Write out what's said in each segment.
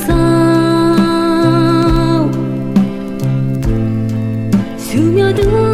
하소서 스며든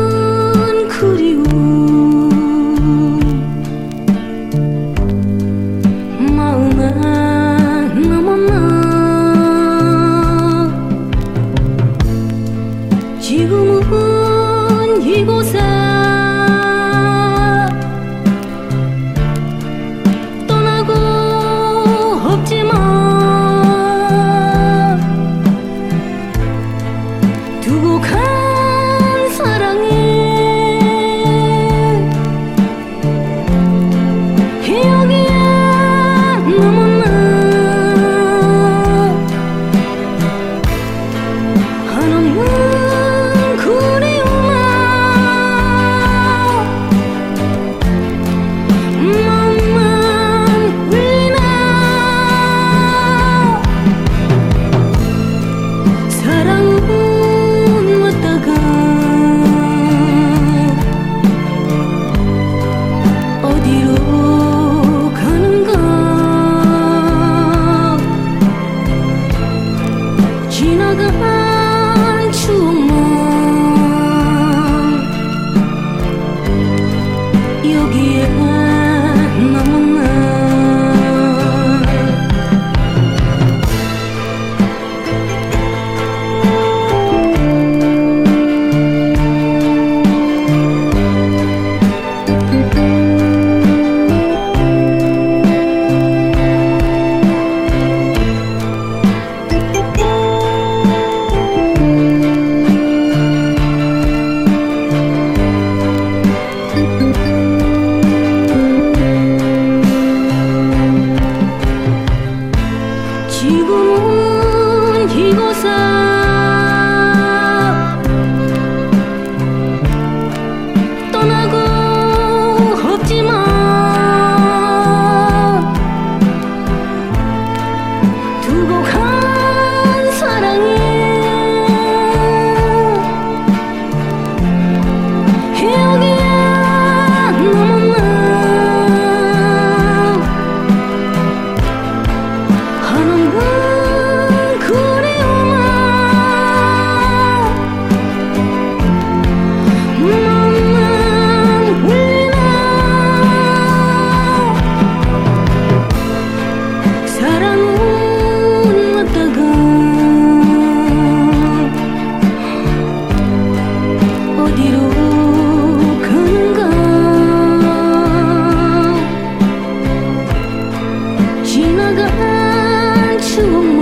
the high. to